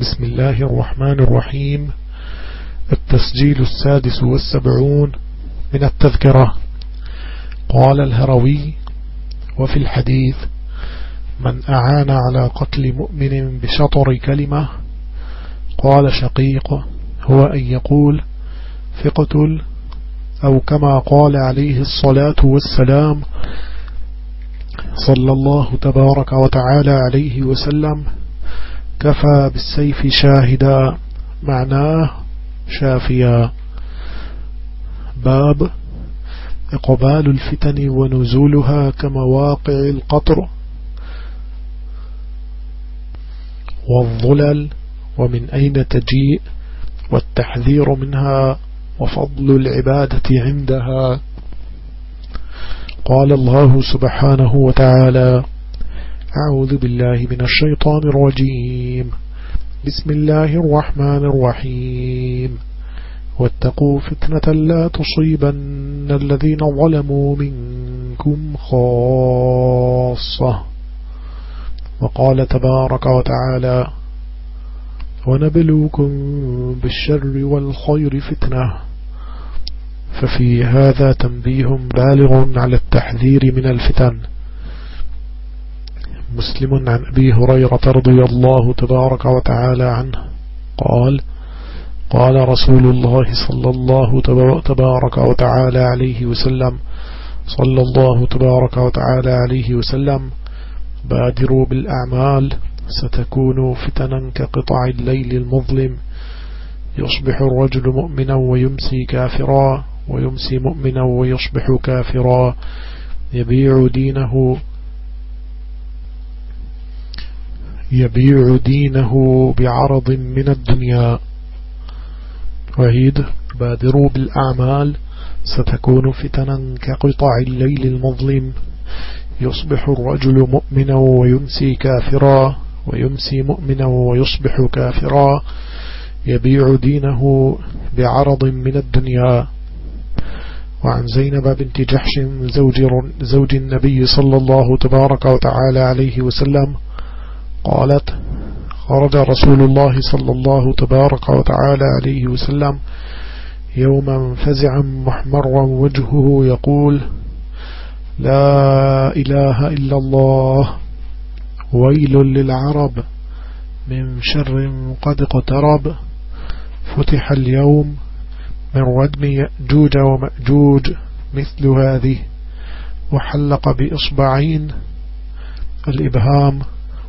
بسم الله الرحمن الرحيم. التسجيل السادس والسبعون من التذكرة. قال الهروي وفي الحديث من أعان على قتل مؤمن بشطر كلمة قال شقيق هو أن يقول فقتل أو كما قال عليه الصلاة والسلام صلى الله تبارك وتعالى عليه وسلم كفى بالسيف شاهدا معناه شافيا. باب إقبال الفتن ونزولها كمواقع القطر والظلل ومن أين تجيء؟ والتحذير منها وفضل العبادة عندها. قال الله سبحانه وتعالى أعوذ بالله من الشيطان الرجيم. بسم الله الرحمن الرحيم. واتقوا فتنة لا تصيبن الذين ظلموا منكم خاصة. وقال تبارك وتعالى ونبلوكم بالشر والخير فتنة. ففي هذا تنبيه بالغ على التحذير من الفتن. مسلم عن أبي هريرة رضي الله تبارك وتعالى عنه قال قال رسول الله صلى الله تبارك وتعالى عليه وسلم صلى الله تبارك وتعالى عليه وسلم بادروا بالأعمال ستكون فتنا كقطع الليل المظلم. يصبح الرجل مؤمنا ويمسي كافرا ويمسي مؤمنا ويصبح كافرا. يبيع دينه يبيع دينه بعرض من الدنيا. وعيد بادروا بالأعمال ستكون فتنا كقطع الليل المظلم. يصبح الرجل مؤمنا ويمسي كافرا ويمسي مؤمنا ويصبح كافرا. يبيع دينه بعرض من الدنيا. وعن زينب بنت جحش زوج, زوج النبي صلى الله تبارك وتعالى عليه وسلم قالت خرج رسول الله صلى الله تبارك وتعالى عليه وسلم يوما فزعا محمرا وجهه يقول لا إله إلا الله ويل للعرب من شر قد اقترب. فتح اليوم من ردم يأجوج ومأجوج مثل هذه وحلق بإصبعين الإبهام.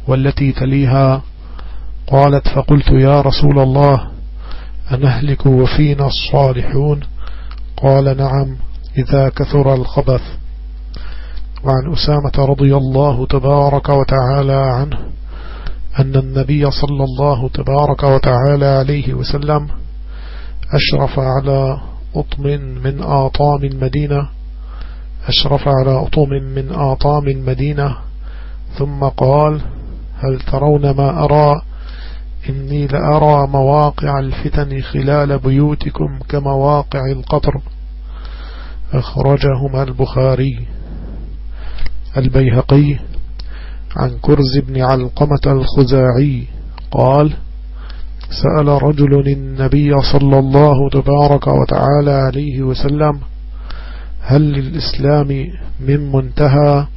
والتي تليها قالت فقلت يا رسول الله أنهلك وفينا الصالحون؟ قال نعم إذا كثر الخبث. وعن أسامة رضي الله تبارك وتعالى عنه أن النبي صلى الله تبارك وتعالى عليه وسلم أشرف على أطم من آطام المدينة أشرف على أطم من آطام المدينة ثم قال هل ترون ما أرى؟ إني لأرى مواقع الفتن خلال بيوتكم كمواقع القطر. أخرجهما البخاري. البيهقي. عن كرز بن علقمة الخزاعي. قال سأل رجل النبي صلى الله تبارك وتعالى عليه وسلم هل للإسلام من منتهى؟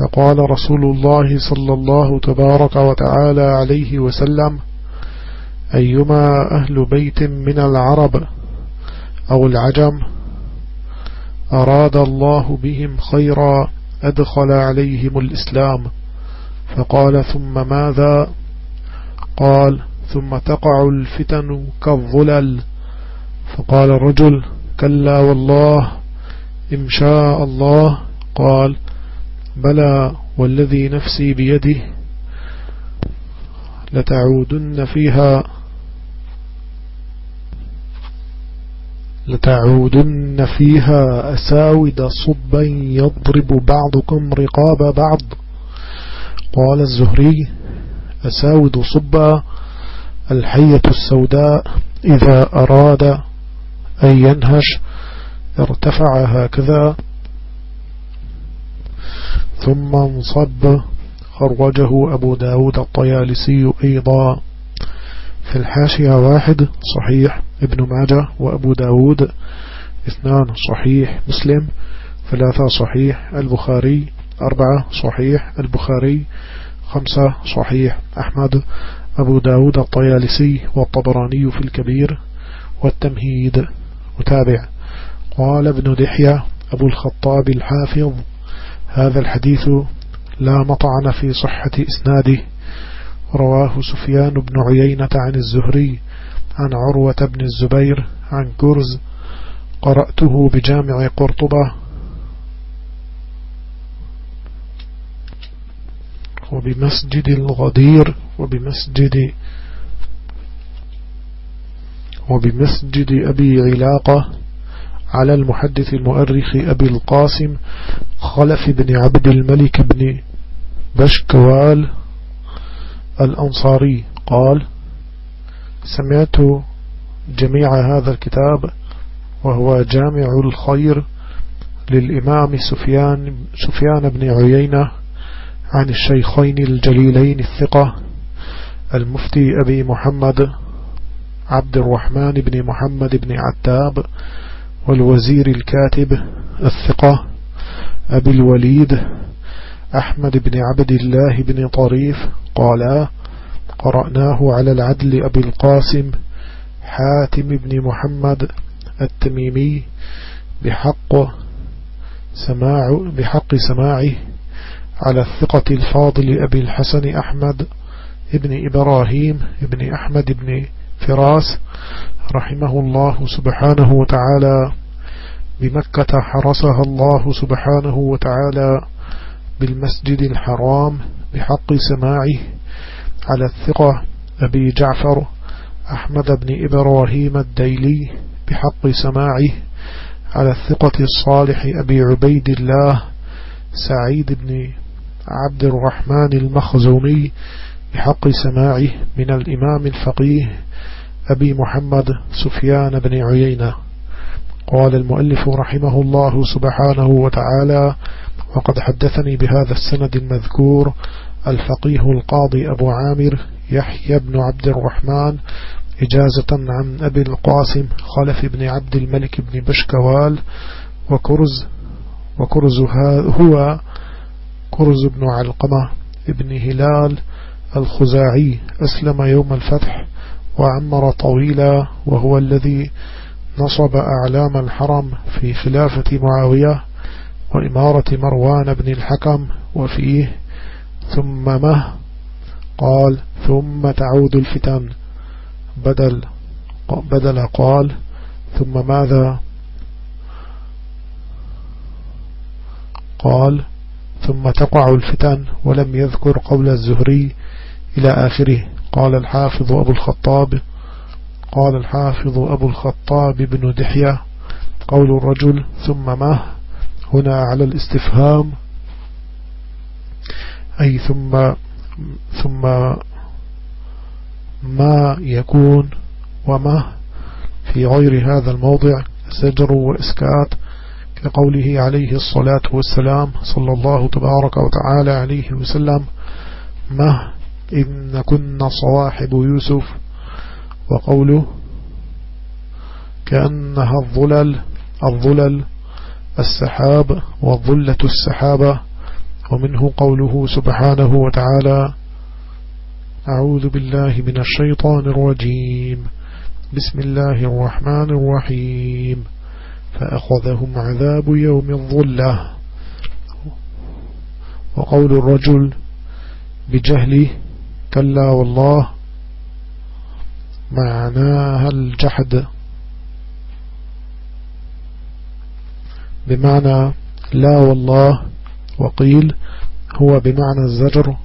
فقال رسول الله صلى الله تبارك وتعالى عليه وسلم أيما أهل بيت من العرب أو العجم أراد الله بهم خيرا أدخل عليهم الإسلام. فقال ثم ماذا؟ قال ثم تقع الفتن كالظلل. فقال الرجل كلا والله إن شاء الله. قال بلى والذي نفسي بيده لتعودن فيها لتعودن فيها أساود صبا يضرب بعضكم رقاب بعض. قال الزهري أساود صبا الحية السوداء إذا أراد أن ينهش ارتفع هكذا. ثم انصب خرجه أبو داود الطيالسي أيضا. في الحاشية واحد صحيح ابن ماجه وأبو داود اثنان صحيح مسلم ثلاثة صحيح البخاري أربعة صحيح البخاري خمسة صحيح أحمد أبو داود الطيالسي والطبراني في الكبير والتمهيد. متابع. قال ابن دحية أبو الخطاب الحافظ هذا الحديث لا مطعن في صحة إسناده. رواه سفيان بن عيينة عن الزهري عن عروة بن الزبير عن كرز. قرأته بجامع قرطبة. وبمسجد الغدير وبمسجد وبمسجد أبي علاقة. على المحدث المؤرخ أبي القاسم خلف بن عبد الملك بن بشكوال الأنصاري. قال سمعت جميع هذا الكتاب وهو جامع الخير للإمام سفيان, سفيان بن عيينة عن الشيخين الجليلين الثقة المفتي أبي محمد عبد الرحمن بن محمد بن عتاب والوزير الكاتب الثقة أبي الوليد أحمد بن عبد الله بن طريف قالا قرأناه على العدل أبي القاسم حاتم بن محمد التميمي بحق سماع بحق سماعه على الثقة الفاضل أبي الحسن أحمد ابن إبراهيم ابن أحمد بن فراس رحمه الله سبحانه وتعالى بمكة حرسها الله سبحانه وتعالى بالمسجد الحرام بحق سماعه على الثقة أبي جعفر أحمد بن إبراهيم الديلي بحق سماعه على الثقة الصالح أبي عبيد الله سعيد بن عبد الرحمن المخزومي بحق سماعه من الإمام الفقيه أبي محمد سفيان بن عيينة. قال المؤلف رحمه الله سبحانه وتعالى وقد حدثني بهذا السند المذكور الفقيه القاضي أبو عامر يحيى بن عبد الرحمن إجازة عن أبي القاسم خلف بن عبد الملك بن بشكوال وكرز وكرز هو كرز بن علقمة ابن هلال الخزاعي. أسلم يوم الفتح وعمر طويلا وهو الذي نصب أعلام الحرم في خلافة معاوية وإمارة مروان بن الحكم وفيه ثم مه قال ثم تعود الفتن. بدل بدل قال ثم ماذا؟ قال ثم تقع الفتن ولم يذكر قول الزهري إلى آخره. قال الحافظ أبو الخطاب قال الحافظ أبو الخطاب بن دحية قول الرجل ثم ما؟ هنا على الاستفهام. أي ثم ثم ما يكون وما؟ في غير هذا الموضع سجر وإسكات كقوله عليه الصلاة والسلام صلى الله تبارك وتعالى عليه وسلم ما؟ إن كنا صواحب يوسف وقوله كأنها الظلل الظلل السحاب والظلة السحابة ومنه قوله سبحانه وتعالى أعوذ بالله من الشيطان الرجيم بسم الله الرحمن الرحيم فأخذهم عذاب يوم الظلة. وقول الرجل بجهله كلا والله معناها الجحد. بمعنى لا والله وقيل هو بمعنى الزجر.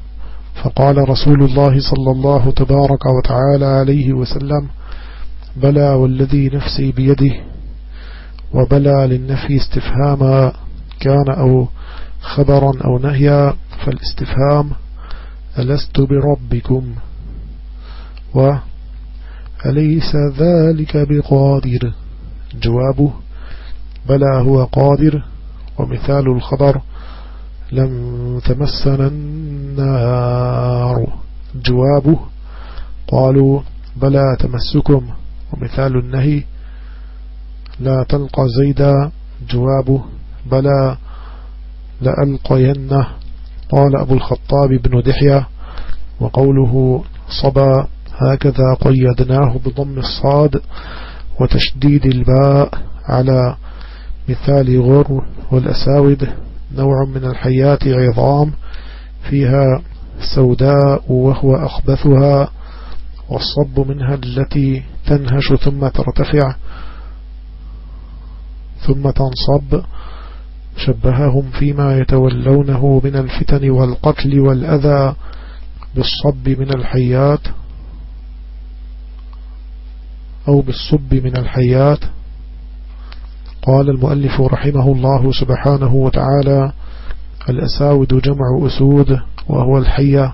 فقال رسول الله صلى الله تبارك وتعالى عليه وسلم بلى والذي نفسي بيده وبلى للنفي استفهاما كان أو خبرا أو نهيا فالاستفهام ألست بربكم؟ وأليس ذلك بقادر؟ جوابه بلى هو قادر. ومثال الخبر لم تمسنا النار. جوابه قالوا بلى تمسكم. ومثال النهي لا تلقى زيدا. جوابه بلى لألقينه. قال أبو الخطاب بن دحية وقوله صبا هكذا قيدناه بضم الصاد وتشديد الباء على مثال غر والأساود نوع من الحيات عظام فيها سوداء وهو أخبثها والصب منها التي تنهش ثم ترتفع ثم تنصب شبههم فيما يتولونه من الفتن والقتل والأذى بالصب من الحيات أو بالصب من الحيات. قال المؤلف رحمه الله سبحانه وتعالى الأساود جمع أسود وهو الحية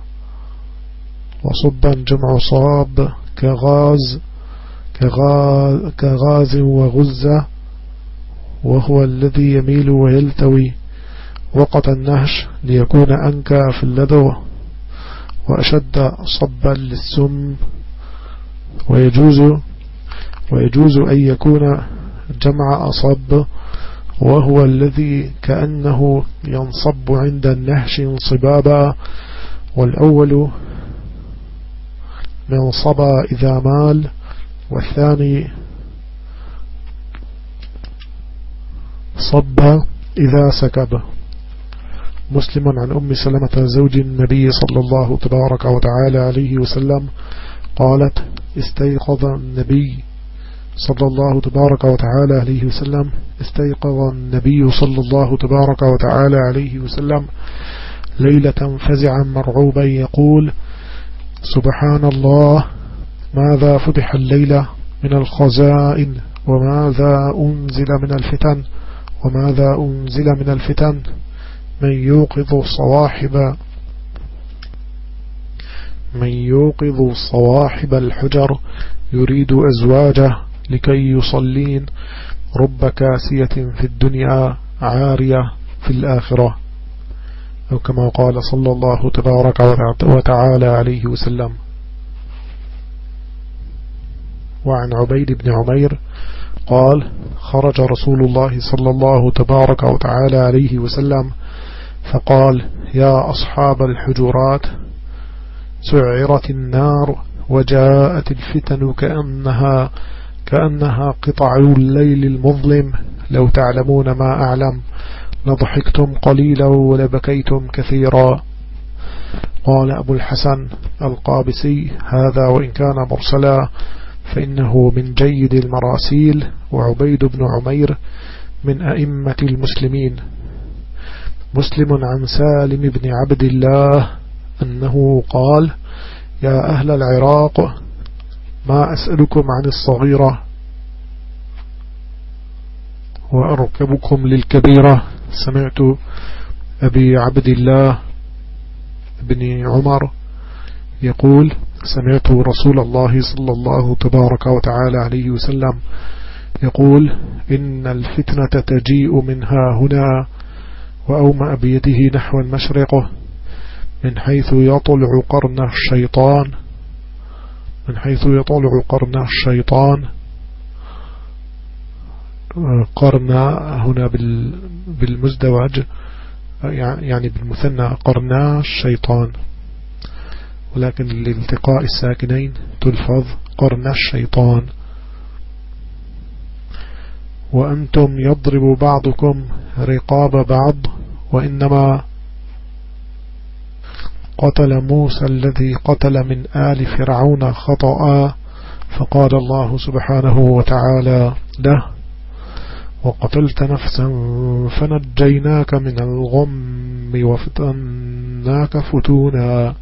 وصبا جمع صاب كغاز كغاز وغزة وهو الذي يميل ويلتوي وقت النهش ليكون أنكى في اللذو وأشد صبا للسم. ويجوز ويجوز أن يكون جمع أصب وهو الذي كأنه ينصب عند النهش انصبابا. والأول من صبا إذا مال والثاني صب إذا سكب. مسلم عن أم سلمة زوج النبي صلى الله تبارك وتعالى عليه وسلم قالت استيقظ النبي صلى الله تبارك وتعالى عليه وسلم. استيقظ النبي صلى الله تبارك وتعالى عليه وسلم. ليلة فزعا مرعوبا يقول سبحان الله ماذا فتح الليلة من الخزائن وماذا أنزل من الفتن؟ وماذا أنزل من الفتن من يوقظ صواحب من يوقظ صواحب الحجر يريد أزواجه لكي يصلين رب كاسية في الدنيا عارية في الآخرة. أو كما قال صلى الله تبارك وتعالى عليه وسلم. وعن عبيد بن عمير قال خرج رسول الله صلى الله تبارك وتعالى عليه وسلم فقال يا أصحاب الحجرات سعرت النار وجاءت الفتن كأنها كأنها قطع الليل المظلم. لو تعلمون ما أعلم لضحكتم قليلا ولبكيتم كثيرا. قال أبو الحسن القابسي هذا وإن كان مرسلا. فإنه من جيد المراسيل وعبيد بن عمير من أئمة المسلمين. مسلم عن سالم بن عبد الله أنه قال يا أهل العراق ما أسألكم عن الصغيرة؟ وأركبكم للكبيرة. سمعت أبي عبد الله بن عمر يقول سمعت رسول الله صلى الله تبارك وتعالى عليه وسلم يقول إن الفتنة تجيء منها هنا وأومأ بيده نحو المشرق من حيث يطلع قرن الشيطان من حيث يطلع قرن الشيطان قرن هنا بالمزدوج يعني بالمثنى قرنا الشيطان. ولكن لالتقاء الساكنين تلفظ قرن الشيطان. وأنتم يضرب بعضكم رقاب بعض وإنما قتل موسى الذي قتل من آل فرعون خطأ فقال الله سبحانه وتعالى له وقتلت نفسا فنجيناك من الغم وفتناك فتونا.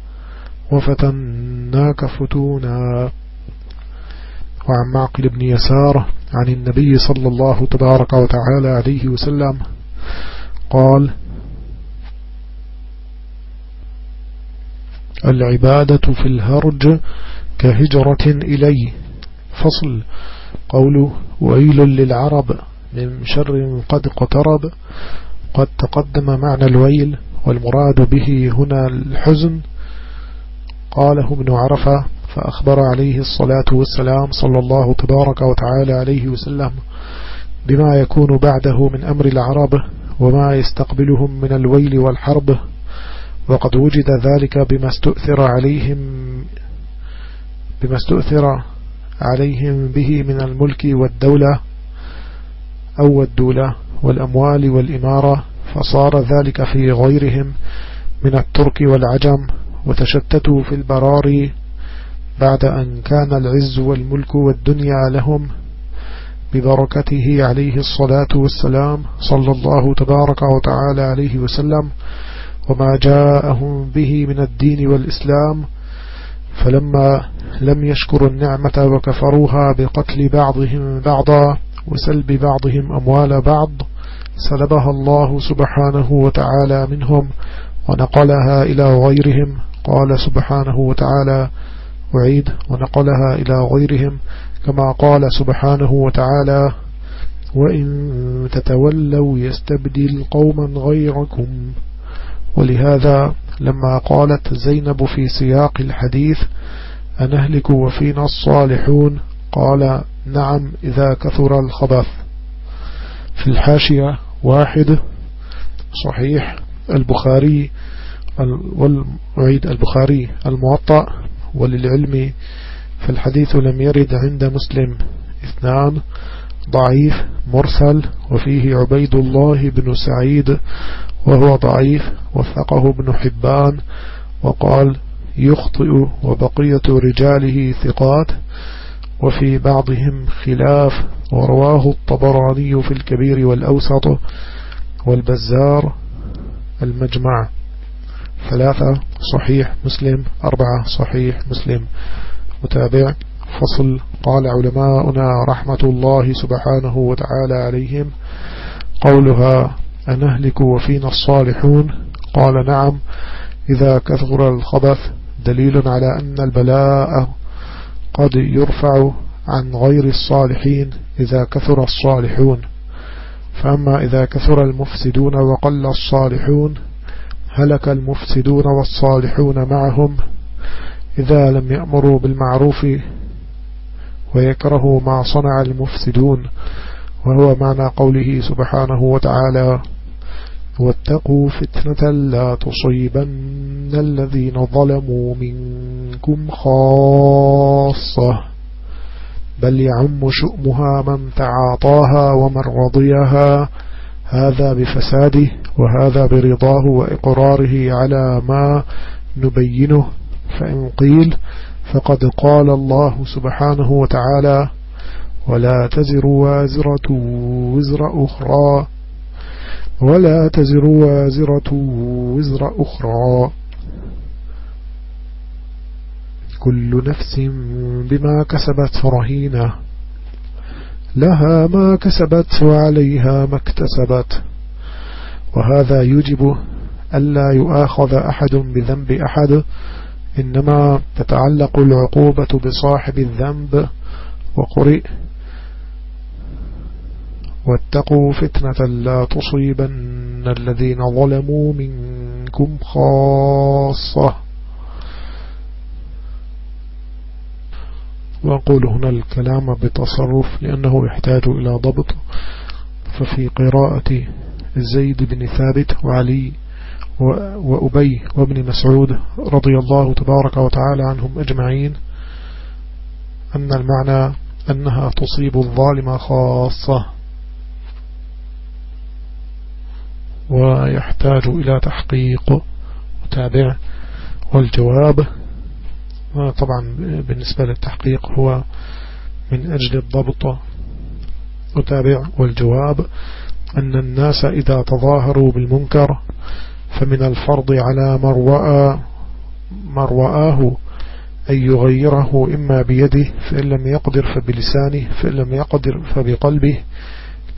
وفتناك فتونا. وعن معقل بن يسار عن النبي صلى الله تبارك وتعالى عليه وسلم قال العبادة في الهرج كهجرة إلي. فصل. قوله ويل للعرب من شر قد اقترب. قد تقدم معنى الويل والمراد به هنا الحزن. قاله ابن عرفة فأخبر عليه الصلاة والسلام صلى الله تبارك وتعالى عليه وسلم بما يكون بعده من أمر العرب وما يستقبلهم من الويل والحرب وقد وجد ذلك بما استؤثر عليهم بما استؤثر عليهم به من الملك والدولة أو الدولة والأموال والإمارة فصار ذلك في غيرهم من الترك والعجم. وتشتتوا في البراري بعد أن كان العز والملك والدنيا لهم ببركته عليه الصلاة والسلام صلى الله تبارك وتعالى عليه وسلم وما جاءهم به من الدين والإسلام فلما لم يشكروا النعمة وكفروها بقتل بعضهم بعضا وسلب بعضهم أموال بعض سلبها الله سبحانه وتعالى منهم ونقلها إلى غيرهم قال سبحانه وتعالى وعيد ونقلها إلى غيرهم كما قال سبحانه وتعالى وإن تتولوا يستبدل قوما غيركم. ولهذا لما قالت زينب في سياق الحديث أنهلك وفينا الصالحون؟ قال نعم إذا كثر الخبث. في الحاشية واحد صحيح البخاري والعيد البخاري الموطأ وللعلم فالحديث لم يرد عند مسلم. اثنان ضعيف مرسل وفيه عبيد الله بن سعيد وهو ضعيف وثقه ابن حبان وقال يخطئ وبقية رجاله ثقات وفي بعضهم خلاف ورواه الطبراني في الكبير والأوسط والبزار المجمع. ثلاثة صحيح مسلم أربعة صحيح مسلم. متابع فصل. قال علماؤنا رحمة الله سبحانه وتعالى عليهم قولها أنهلك وفينا الصالحون؟ قال نعم. إذا كثر الخبث دليل على أن البلاء قد يرفع عن غير الصالحين إذا كثر الصالحون. فأما إذا كثر المفسدون وقل الصالحون هلك المفسدون والصالحون معهم إذا لم يأمروا بالمعروف ويكرهوا ما صنع المفسدون وهو معنى قوله سبحانه وتعالى واتقوا فتنة لا تصيبن الذين ظلموا منكم خاصة بل يعم شؤمها من تعاطاها ومن رضيها هذا بفساده وهذا برضاه وإقراره على ما نبينه. فإن قيل فقد قال الله سبحانه وتعالى ولا تزر وازرة وزر أخرى ولا تزر وازرة وزر أخرى كل نفس بما كسبت رهينة لها ما كسبت وعليها ما اكتسبت. وهذا يجب ألا يؤاخذ أحد بذنب أحد إنما تتعلق العقوبة بصاحب الذنب. وقرئ واتقوا فتنة لا تصيبن الذين ظلموا منكم خاصة. وأقول هنا الكلام بتصرف لأنه يحتاج إلى ضبط. ففي قراءة زيد بن ثابت وعلي وأبي وابن مسعود رضي الله تبارك وتعالى عنهم أجمعين أن المعنى أنها تصيب الظالم خاصة ويحتاج إلى تحقيق وتابع والجواب طبعا بالنسبة للتحقيق هو من أجل الضبط وتابع والجواب أن الناس إذا تظاهروا بالمنكر فمن الفرض على من رآه أن يغيره إما بيده فإن لم يقدر فبلسانه فإن لم يقدر فبقلبه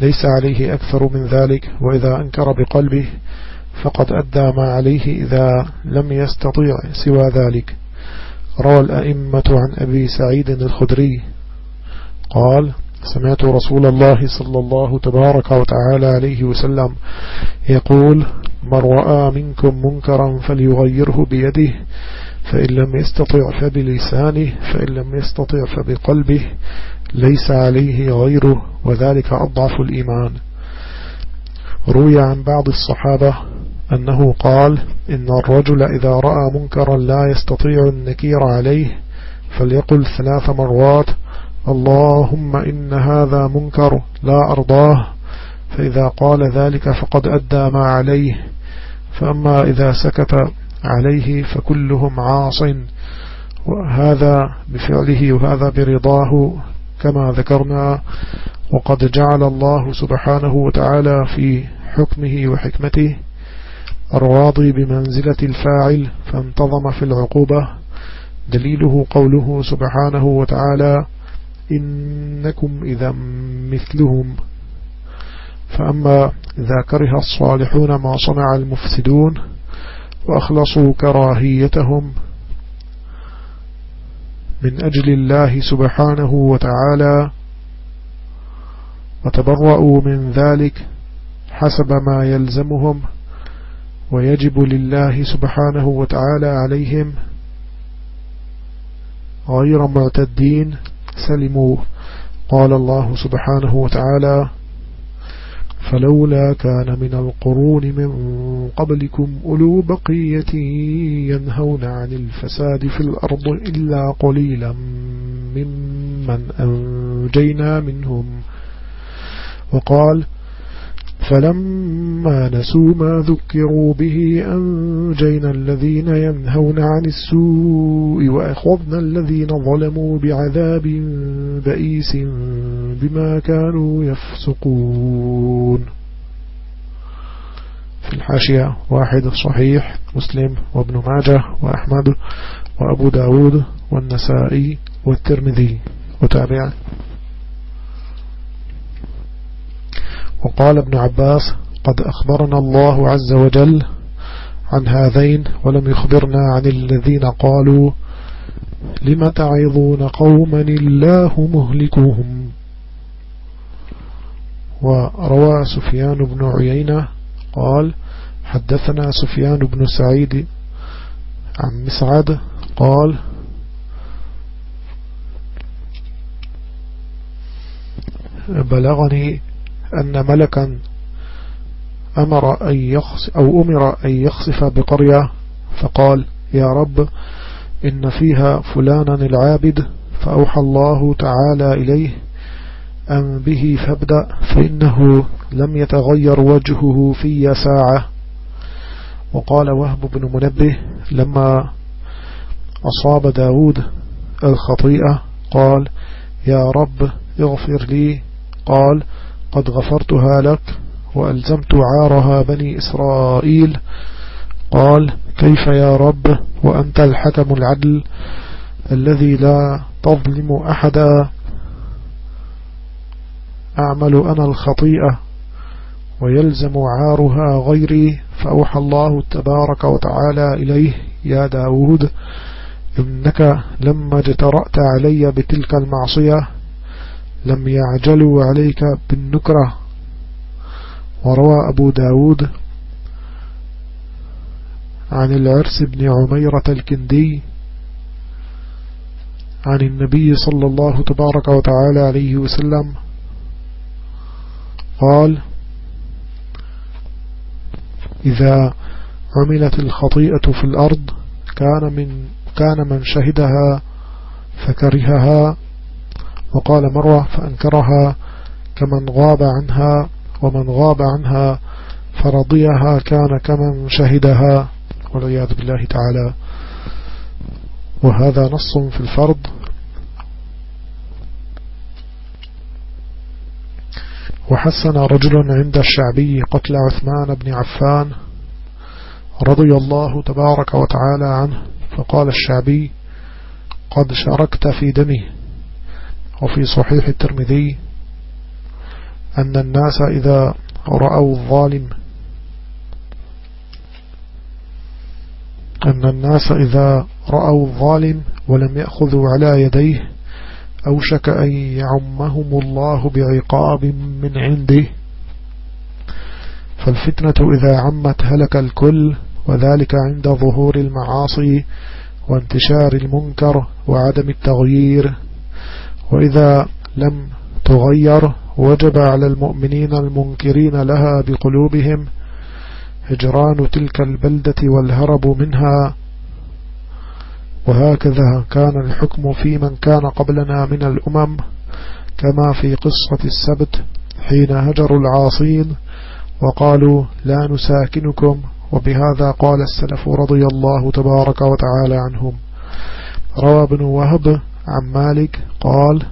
ليس عليه أكثر من ذلك. وإذا أنكر بقلبه فقد أدى ما عليه إذا لم يستطيع سوى ذلك. روى الأئمة عن أبي سعيد الخدري قال سمعت رسول الله صلى الله تبارك وتعالى عليه وسلم يقول من رأى منكم منكرا فليغيره بيده فإن لم يستطع فبلسانه فإن لم يستطع فبقلبه ليس عليه غيره وذلك أضعف الإيمان. روي عن بعض الصحابة أنه قال إن الرجل إذا رأى منكرا لا يستطيع النكير عليه فليقل ثلاث مرات اللهم إن هذا منكر لا أرضاه فإذا قال ذلك فقد أدى ما عليه فأما إذا سكت عليه فكلهم عاص وهذا بفعله وهذا برضاه كما ذكرنا وقد جعل الله سبحانه وتعالى في حكمه وحكمته الراضي بمنزلة الفاعل فانتظم في العقوبة دليله قوله سبحانه وتعالى إنكم إذا مثلهم. فأما إذا كره الصالحون ما صنع المفسدون وأخلصوا كراهيتهم من أجل الله سبحانه وتعالى وتبرؤوا من ذلك حسب ما يلزمهم ويجب لله سبحانه وتعالى عليهم غير معتدين سلموا. قال الله سبحانه وتعالى فلولا كان من القرون من قبلكم أولو بقية ينهون عن الفساد في الأرض إلا قليلا ممن أنجينا منهم. وقال فلما نسوا ما ذكروا به أنجينا الذين ينهون عن السوء وأخذنا الذين ظلموا بعذاب بئيس بما كانوا يفسقون. في الحاشية واحد صحيح مسلم وابن ماجه وأحمد وأبو داود والنسائي والترمذي. وتابعه وقال ابن عباس قد أخبرنا الله عز وجل عن هذين ولم يخبرنا عن الذين قالوا لم تعظون قوما الله مهلكوهم وروى سفيان بن عيينة قال حدثنا سفيان بن سعيد عن مسعد قال بلغني أن ملكا أمر أن يخص أو أمر أن يخصف بقرية فقال يا رب إن فيها فلانا العابد فأوحى الله تعالى إليه أم به فابدأ فإنه لم يتغير وجهه في ساعة. وقال وهب بن منبه لما أصاب داود الخطيئة قال يا رب اغفر لي. قال قد غفرتها لك وألزمت عارها بني إسرائيل. قال كيف يا رب وأنت الحكم العدل الذي لا تظلم أحدا؟ أعمل أنا الخطيئة ويلزم عارها غيري. فأوحى الله تبارك وتعالى إليه يا داود إنك لما جترأت علي بتلك المعصية لم يعجلوا عليك بالنكرة. وروى أبو داود عن العرس بن عميرة الكندي عن النبي صلى الله تبارك وتعالى عليه وسلم. قال إذا عملت الخطيئة في الأرض كان من كان من شهدها فكرهها وقال مروة فأنكرها كمن غاب عنها ومن غاب عنها فرضيها كان كمن شهدها والعياذ بالله تعالى. وهذا نص في الفرض. وحسن رجل عند الشعبي قتل عثمان بن عفان رضي الله تبارك وتعالى عنه فقال الشعبي قد شاركت في دمه. وفي صحيح الترمذي أن الناس إذا رأوا الظالم أن الناس إذا رأوا الظالم ولم يأخذوا على يديه أوشك أن يعمهم الله بعقاب من عنده. فالفتنة إذا عمت هلك الكل وذلك عند ظهور المعاصي وانتشار المنكر وعدم التغيير. وإذا لم تغير وجب على المؤمنين المنكرين لها بقلوبهم هجران تلك البلدة والهرب منها. وهكذا كان الحكم في من كان قبلنا من الأمم كما في قصة السبت حين هجروا العاصين وقالوا لا نساكنكم. وبهذا قال السلف رضي الله تبارك وتعالى عنهم. روى ابن وهب عن مالك قال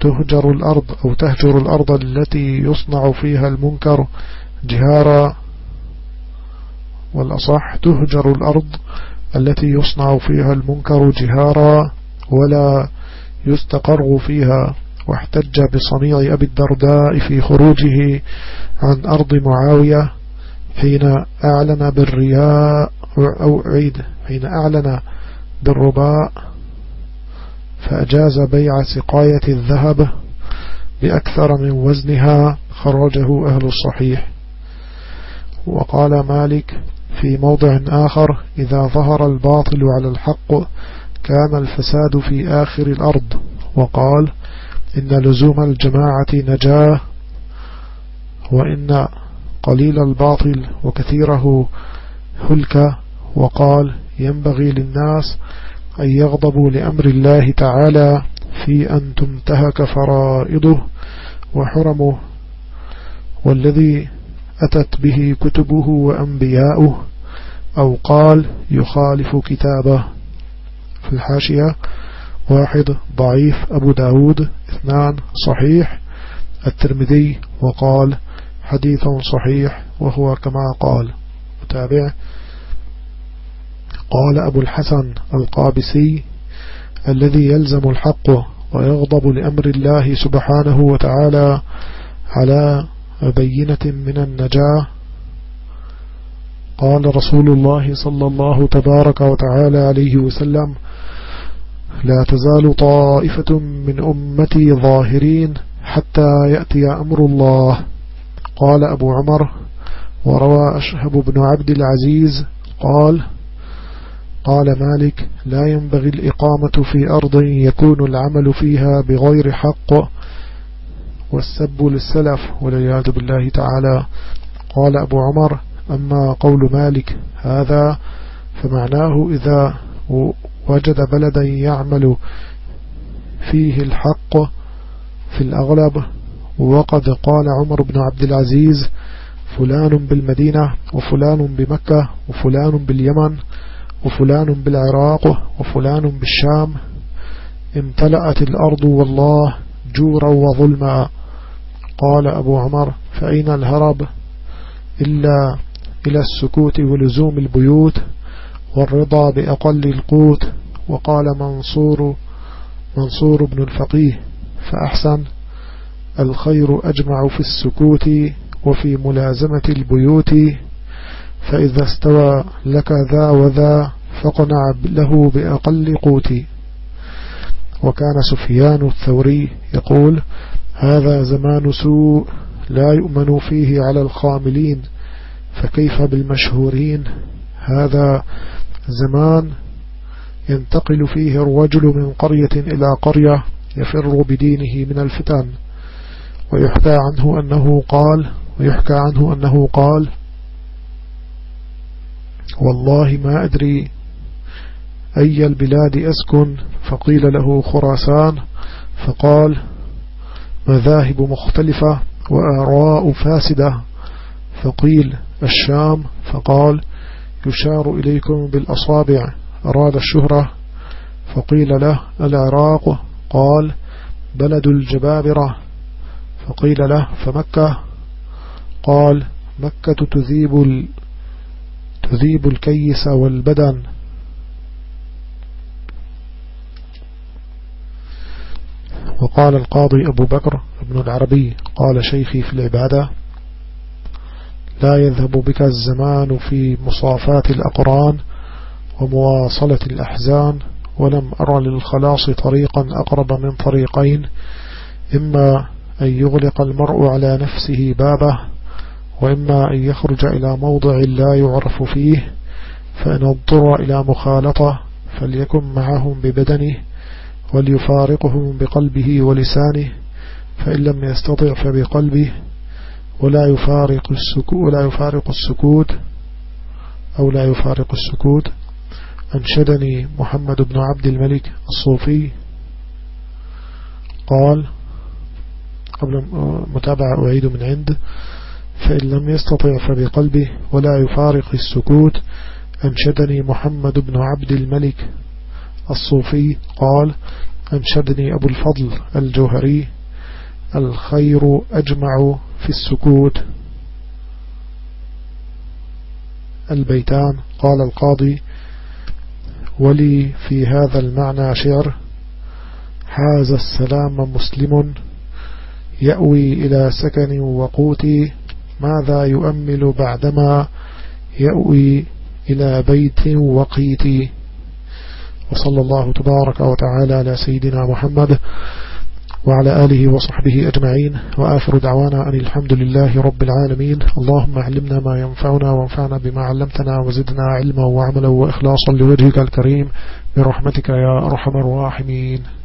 تهجر الأرض أو تهجر الأرض التي يصنع فيها المنكر جهارا والأصح تهجر الأرض التي يصنع فيها المنكر جهارا ولا يستقر فيها واحتج بصنيع أبي الدرداء في خروجه عن أرض معاوية حين أعلن بالرياء أو عيد حين أعلن بالرباء فأجاز بيع سقاية الذهب بأكثر من وزنها خرجه أهل الصحيح. وقال مالك في موضع آخر إذا ظهر الباطل على الحق كان الفساد في آخر الأرض. وقال إن لزوم الجماعة نجاة وإن قليل الباطل وكثيره هلك. وقال ينبغي للناس أن يغضبوا لأمر الله تعالى في أن تنتهك فرائضه وحرمه والذي أتت به كتبه وأنبياؤه أو قال يخالف كتابه. في الحاشية واحد ضعيف أبو داود. اثنان صحيح. الترمذي وقال حديث صحيح وهو كما قال. متابع. قال أبو الحسن القابسي الذي يلزم الحق ويغضب لأمر الله سبحانه وتعالى على بينة من النجاة. قال رسول الله صلى الله تبارك وتعالى عليه وسلم لا تزال طائفة من أمتي ظاهرين حتى يأتي أمر الله. قال أبو عمر وروى أشهب بن عبد العزيز قال قال مالك لا ينبغي الإقامة في أرض يكون العمل فيها بغير حق والسب للسلف والعياذ بالله تعالى. قال أبو عمر أما قول مالك هذا فمعناه إذا وجد بلدا يعمل فيه الحق في الأغلب وقد قال عمر بن عبد العزيز فلان بالمدينة وفلان بمكة وفلان باليمن وفلان بالعراق وفلان بالشام امتلأت الأرض والله جورا وظلما. قال أبو عمر فأين الهرب؟ إلا إلى السكوت ولزوم البيوت والرضا بأقل القوت. وقال منصور منصور بن الفقيه فأحسن الخير أجمع في السكوت وفي ملازمة البيوت. فإذا استوى لك ذا وذا فقنع له بأقل قوت. وكان سفيان الثوري يقول هذا زمان سوء لا يؤمن فيه على الخاملين فكيف بالمشهورين؟ هذا زمان ينتقل فيه الرجل من قرية إلى قرية يفر بدينه من الفتن ويحكى عنه أنه قال ويحكى عنه أنه قال والله ما أدري أي البلاد أسكن. فقيل له خراسان فقال مذاهب مختلفة وآراء فاسدة. فقيل الشام. فقال يشار إليكم بالأصابع أراد الشهرة. فقيل له العراق. قال بلد الجبابرة. فقيل له فمكة؟ قال مكة تذيب ال... تذيب الكيس والبدن. وقال القاضي أبو بكر ابن العربي قال شيخي في العبادة لا يذهب بك الزمان في مصافات الأقران ومواصلة الأحزان ولم أرى للخلاص طريقا أقرب من طريقين إما أن يغلق المرء على نفسه بابه وإما أن يخرج إلى موضع لا يعرف فيه فإن اضطر إلى مخالطة فليكن معهم ببدنه وليفارقهم بقلبه ولسانه فإن لم يستطع فبقلبه ولا يفارق السكوت ولا يفارق السكوت أو لا يفارق السكوت. أنشدني محمد بن عبد الملك الصوفي. قال قبل متابعة أعيد من عند فإن لم يستطع فبقلبه ولا يفارق السكوت أنشدني محمد بن عبد الملك الصوفي قال أنشدني أبو الفضل الجوهري الخير أجمع في السكوت. البيتان قال القاضي ولي في هذا المعنى شعر حاز السلام مسلم يأوي إلى سكن وقوتي ماذا يؤمل بعدما يأوي إلى بيت وقيتي وصلى الله تبارك وتعالى على سيدنا محمد وعلى آله وصحبه أجمعين. وآخر دعوانا أن الحمد لله رب العالمين. اللهم علمنا ما ينفعنا وانفعنا بما علمتنا وزدنا علما وعملا وإخلاصا لوجهك الكريم. برحمتك يا أرحم الراحمين.